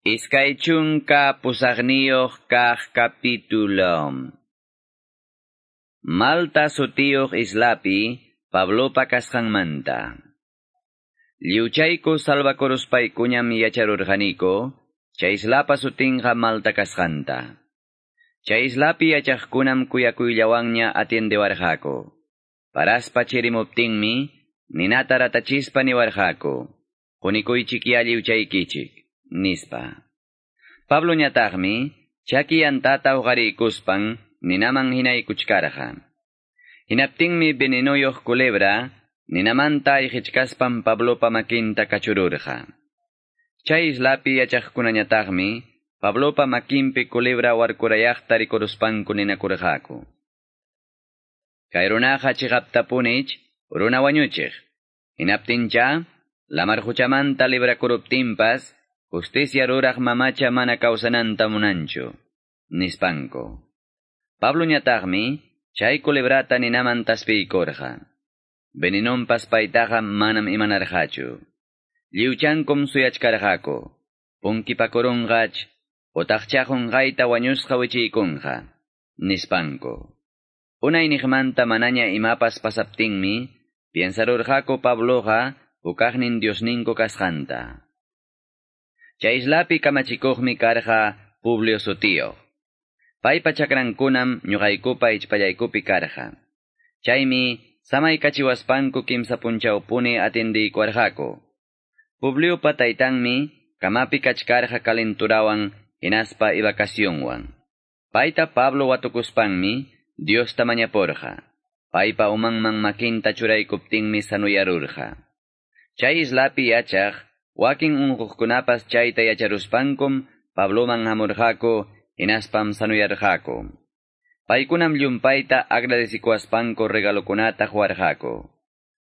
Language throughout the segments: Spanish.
Iskaychunka pusagniyoq kaq capítulo. Malta sutiyoq islapi Pablopa kasqanmanta. Liuchayku salvakuruspaykuñam yacharurqaniko, chay islapa sutinqa Malta kasqanta. Chay islapi yachaqkunam kuyakuyllawanña atiendewarqaku. Paraspa chirimuptinmi, ninata ratachispa niwarqaku. Kunikuychik ya liuchaykichik nispa. Pablo ñataqmi, chaki antata uqarikuspan, ninaman hinaykuchkarqa. Hinaptinmi venenoyoq culebra, ninamanta ihichkaspan Pablopa makinta kachururqa. Chay islapi yachaqkunañataqmi, Pablopa makinpi culebra warkurayaqta rikuruspanku ninakurqaku. Kay runaqa chiqaptapunich, runa wañuchiq. Hinaptincha, lamar huchamanta librakuruptinpas, justicia ruraq mamacha mana kawsananta munanchu, nispanko. Pablo ñataqmi, chay kulebrata ninaman taspiykurqa. Veninonpas paytaqa manam imanarqachu. Liuchankum suyachkarqaku. Punkipakurunqach, utaqchaqunqayta wañusqa wichiykunqa, nispanko. Unay niqmanta manaña imapas pasaptinmi, piensarurqaku Pabloqa, ukaqnin Diosninku kasqanta. Chay islapi kamachikuqmi karqa Publio Sutio. Paypa chakrankunam ñuqaykupa ichpallaykupi karqa. Chaymi samay kachiwaspanku kimsa punchawpuni atindiykuarqaku. Publiopa taytanmi kamapi kachkarqa kalenturawan hinaspa ibakasyonwan. Payta Pablo watukuspanmi Dios tamañaporqa. Paypa umanman makinta churaykuptinmi sanuyarurqa. Chay islapi Wakin unquqkunapas chayta yacharuspankum Pabloman hamurqaku hinaspam sanuyarqaku. Paykunam llumpayta agradecikuaspanku regalokunata huarqaku.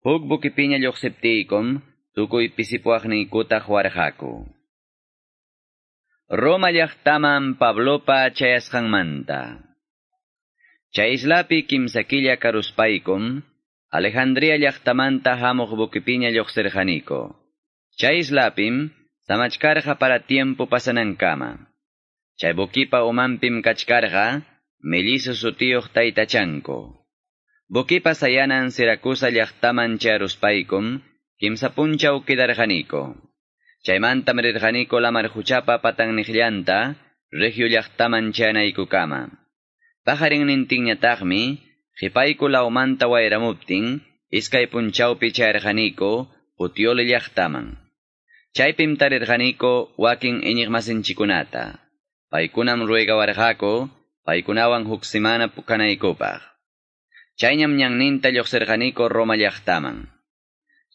Huk bukipiña lluqsiptiykum tukuy pisipuaqniykutaq huarqaku. Roma llaqtaman Pablopa chayasqanmanta. Chay islapi kimsakilla karuspaykum Alejandría llaqtamanta hamuq bukipiña. Chay islapim, samachkarqa para tiempo pasanankama. Chay bukipa umampim kachkarqa, mellizo sutiyuq taytachanko. Bukipa sayanan Siracusa llaqtaman charuspaykum, kimsa punchaw kidarqaniko. Chaymantam rirqaniko lamar huchapa patanniqllanta, regio llaqtaman chanaykukama. Pajarinnintinñataqmi, qipayku laumanta wayramuptin, iskay punchawpi charqaniko, utioli llaqtaman. Chaypim tarirqaniko wakin iñiqmasinchikunata. Paykunam ruegawarqaku, paykunawan huk semana pukanaykupaq. Chayñam ñanninta lluqsirqaniko Roma llaqtaman.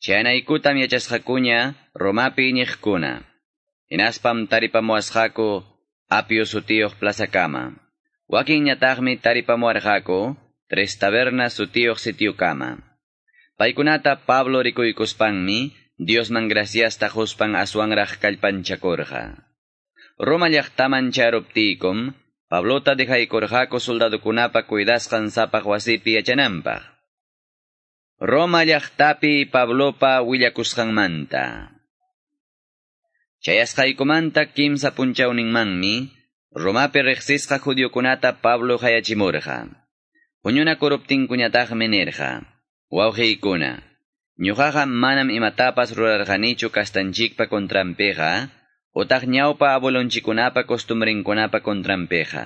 Chaynaykutam yachasqakuña Romapi iñiqkuna. Hinaspam taripamuasqaku Apio sutiyuq plazakama. Wakin ñataqmi taripamuarqaku Tres Tabernas sutiyuq sitiukama. Paykunata Pablo rikuykuspanmi Diosman graciasta huspan kallpanchakurqa. Roma llaqtaman charuptiykum, Pablota dejaykurqaku soldadukunapa cuidasqan sapaq wasipi yachananpaq. Roma llaqtapi Pablopa willakusqanmanta. Chayasqaykumanta kimsa punchawninmanmi, Romapi riqsisqa judiokunata Pablo hayachimurqa. Puñunakuruptinkuñataqmi nirqa. Wawqiykuna. Ñuqaqa manam imatapas rurarqanichu kastanchikpa contrampeqa, utaq ñawpa abuelonchikunapa costumbrinkunapa contrampeqa.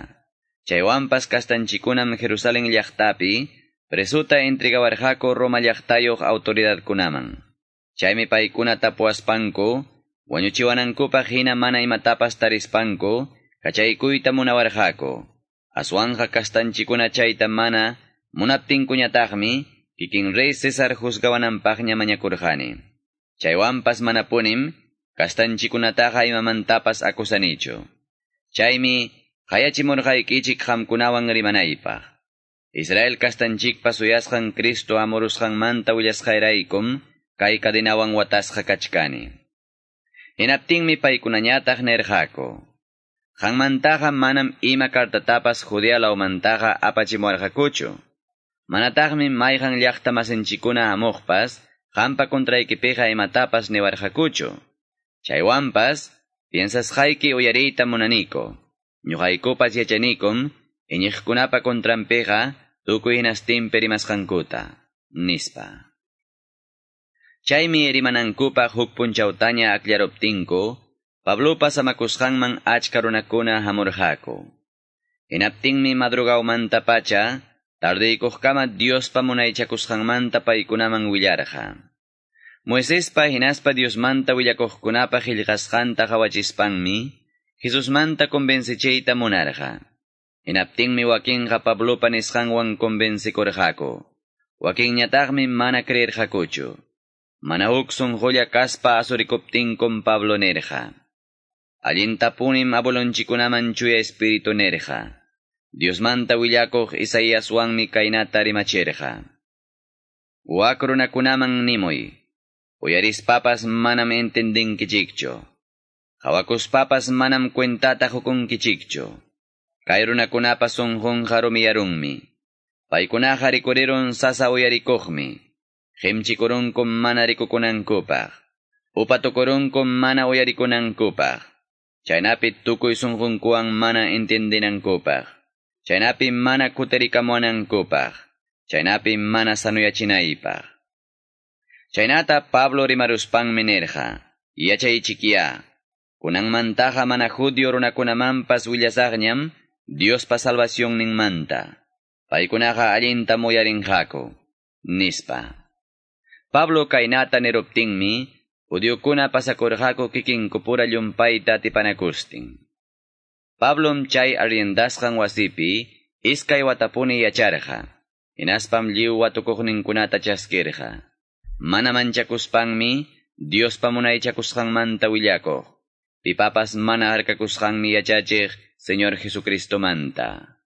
Chaywanpas kastanchikunam Jerusalén llaqtapi, presuta entregawarqaku Roma llaqtayuq autoridadkunaman. Chaymi paykuna tapuaspanku, wañuchiwanankupaq hina mana imatapas tarispanku, kachaykuyta munawarqaku. Aswanja kastanchikuna chayta mana, munaptinkuñataqmi, kikin rey César juzgawananpaqña mañakurqani. Chaywanpas manapunim, kastanchikunataqa imamantapas akusanichu. Chaymi, qayachimurqaykichik qamkunawan rimanaypaq. Israel kastanchikpa suyasqan Cristo amurusqanmanta willasqayraykum, kay kadinawan watasqa kachkani. Hinaptinmi paykunañataq nerqaku. Qanmantaqa manam ima kartatapas Judea laumantaqa apachimuarqakuchu. Manataqmi mayqan llaqta masinchikuna hamuqpas, qampa kontraykipiqa imatapas niwarqakuchu. Chaywanpas, piensas hayki uyarita monaniko, ñuqaykupas yachanikum, iñiqkunapa contrampeqa tukuy hinastin perimasqankuta, nispa. Chaymi rimanankupaq huk punchawtaña akllaroptinku, Pablopa samakusqanman achka runakuna hamurqaku. Hinaptinmi madrugawmanta pacha, tardiykuqkama Diospa munaychakusqanmanta paykunaman willarqa. Moisespa hinaspa Diosmanta willakuqkunapa qillqasqanta qawachispanmi, Jesusmanta convencichayta munarqa. Hinaptinmi wakinqa Pablopa nisqanwan convencikurqaku. Wakinñataqmi mana creerqakuchu. Mana huk sunqulla kaspa asurikuptinkum Pablo nerqa. Allintapunim abolonchikunaman chuya espiritu nerqa. Diosmanta willakuq Isaíaswanmi kaynata rimachirqa. Wakrunakunaman nimuy. Uyarispapas manam entendinkichikchu. Hawakuspapas manam cuentata hukunkichikchu. Kay runakunapas sunqunqa rumiyarunmi. Paykunaqa rikurirun sasa uyarikuqmi. Qimchikurunkum mana rikukunankupaq. Upatukurunkum mana uyarikunankupaq. Chaynapi tukuy sunqunkuwan mana entendinankupaq. Chaynapi mana kutarikamuanankupaq. Chaynapi mana sanuyachinaypaq. Chaynata Pablo rimaruspanmi nerqa, yachaychikiya, kunanmantaqa mana judío runakunamanpas willasaqñam Diospa salvación ninmanta, paykunaqa allinta muyarinqaku, nispa. Pablo kaynata niruptinmi, judíokuna pasakurqaku kikinkupura llumpayta tipanakustin. Pablom chay arriendasqan wasipi, iskay watapuni yacharqa, hinaspam lliw watukuqninkunata chaskirqa. Mana manchakuspangmi, Dios pamunaychakusqanmanta willakuq. Pipapas mana harkakusqanmi yachachiq, Señor Jesucristo manta.